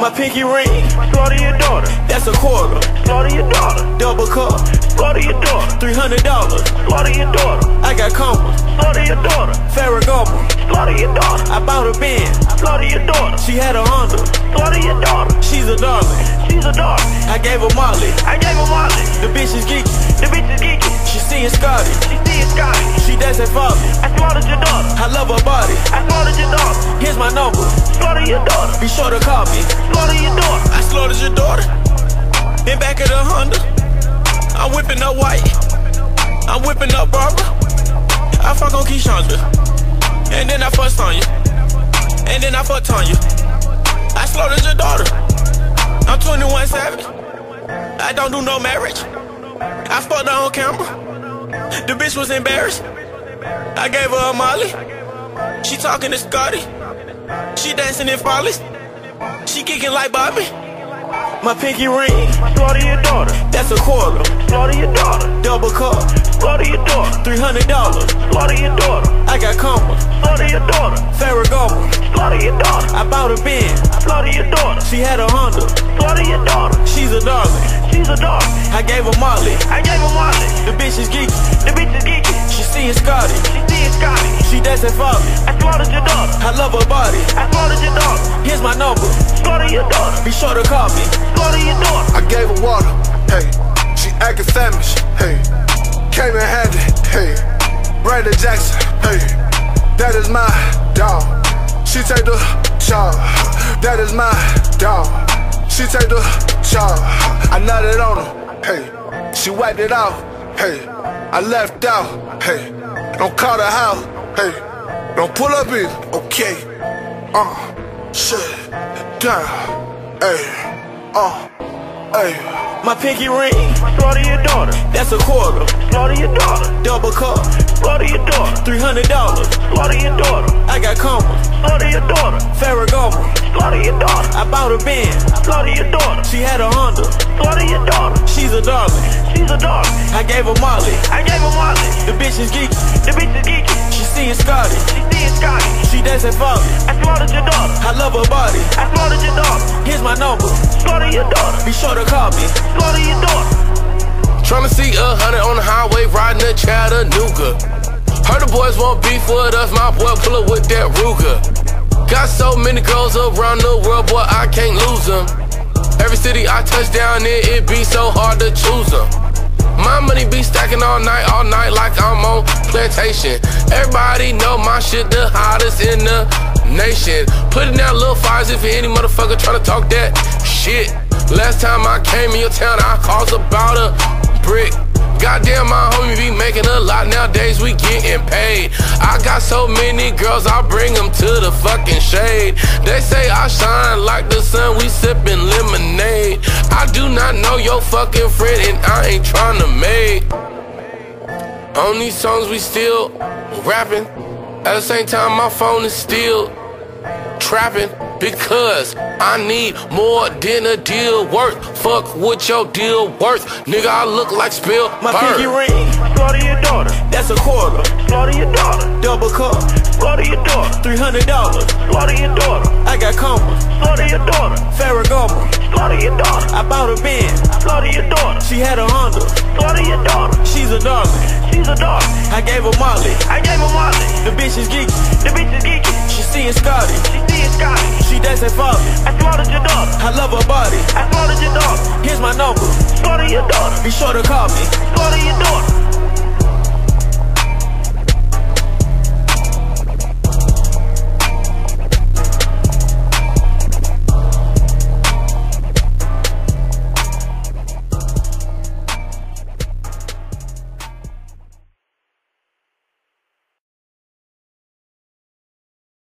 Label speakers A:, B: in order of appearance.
A: My pinky ring,
B: Slaughter your daughter.
A: that's a quarter.
B: Slaughter your daughter.
A: Double cup,
B: Slaughter your daughter.
A: three hundred dollars.
B: Slaughter your daughter.
A: I got commas,
B: Slaughter your daughter.
A: Ferragamo.
B: Slaughter your daughter.
A: I bought a Benz,
B: Slaughter your daughter.
A: she had a Honda.
B: Slaughter your daughter.
A: She's a darling.
B: She's a daughter.
A: I gave her Molly.
B: I gave her Molly.
A: The bitch is geeky.
B: The bitch is geeky.
A: She seeing Scotty.
B: She seeing Scotty.
A: She dancing Folly.
B: I slaughtered your daughter.
A: I love her body.
B: I slaughtered your daughter.
A: Here's my number.
B: Slaughter your daughter.
A: Be sure to call me.
B: Slaughter your daughter.
A: I slaughtered your daughter. In back of the Honda. I'm whipping up white. I'm whipping up Barbara. I fuck on Keyshandra. And then I fuck Sonya. And then I fuck Tanya. I slaughtered your daughter. I'm 21 Savage. I don't do no marriage. I fucked her on camera. The bitch was embarrassed. I gave her a Molly. She talking to Scotty. She dancing in follies. She kicking like Bobby. My pinky ring,
B: Slaughter your daughter.
A: that's a quarter.
B: Slaughter your daughter.
A: Double cup,
B: Slaughter your daughter.
A: three hundred dollars.
B: Slaughter your daughter.
A: I got commas,
B: Slaughter your daughter.
A: Ferragamo.
B: Slaughter your daughter.
A: I bought a Benz,
B: Slaughter your daughter.
A: she had a Honda.
B: Slaughter your daughter.
A: She's a darling.
B: She's a daughter.
A: I gave her Molly.
B: I gave her Molly.
A: The bitch is geeky.
B: The bitch is geeky.
A: She seeing Scotty.
B: She seeing Scotty.
A: She dancing Folly.
B: I slaughtered your daughter.
A: I love her body.
B: I slaughtered your daughter.
A: Here's my number.
B: Slaughter your daughter.
A: Be sure to call me.
B: Slaughter your daughter.
C: I gave her water, hey. She acting famished, hey. Came in handy, hey. Brandon Jackson, hey. That is my dog. She take the charge. That is my dog. She take the charge. I nutted on her, hey. She wiped it out, hey. I left out, hey. Don't call the house, hey. Don't pull up in. okay. Uh, shit, down, hey. Uh, hey.
A: My pinky ring,
B: Slaughter your daughter.
A: that's a quarter.
B: Slaughter your daughter.
A: Double cup,
B: Slaughter your daughter.
A: three hundred dollars.
B: Slaughter your daughter.
A: I got commas,
B: Slaughter your daughter.
A: Ferragamo.
B: Slaughter your daughter.
A: I bought a Benz,
B: Slaughter your daughter.
A: she had a Honda.
B: Slaughter your daughter.
A: She's a darling.
B: She's a daughter.
A: I gave her Molly.
B: I gave her Molly.
A: The bitch is geeky.
B: The bitch is geeky.
A: She seeing Scotty.
B: She seeing Scotty.
A: She dancing Folly.
B: I slaughtered your daughter.
A: I love her body.
B: I slaughtered your daughter.
A: Here's my number.
B: Slaughter your daughter.
A: Be sure to call me.
B: Slaughter your daughter.
D: Tryna see a hundred on the highway riding a Chattanooga. Heard the boys want beef with us, my boy pull up with that Ruger. Got so many girls around the world, boy, I can't lose them. Every city I touch down in, it be so hard to choose them. All night, all night like I'm on plantation. Everybody know my shit the hottest in the nation. Putting out little fires if any motherfucker tryna talk that shit. Last time I came in your town, I cost about a brick. Goddamn, my homie be making a lot nowadays. We getting paid. I got so many girls, I bring them to the fucking shade. They say I shine like the sun. We sipping lemonade. I do not know your fucking friend, and I ain't trying to make. On these songs, we still rapping. At the same time, my phone is still trapping because I need more than a deal worth. Fuck what your deal worth, nigga. I look like spill
A: My pinky ring,
B: Slaughter your daughter.
A: that's a quarter.
B: Slaughter your daughter.
A: Double cup,
B: Slaughter your daughter.
A: three hundred dollars.
B: Slaughter your daughter.
A: I got commas,
B: Slaughter your daughter.
A: Ferragamo.
B: Slaughter your daughter.
A: I bought a Benz,
B: Slaughter your daughter.
A: she had a Honda.
B: Slaughter your daughter.
A: She's a darling.
B: She's a dog.
A: I gave her Molly.
B: I gave her Molly.
A: The bitch is geeky.
B: The bitch is geeky.
A: She seeing Scotty.
B: She seeing Scotty.
A: She dancing Folly.
B: I slaughtered your daughter.
A: I love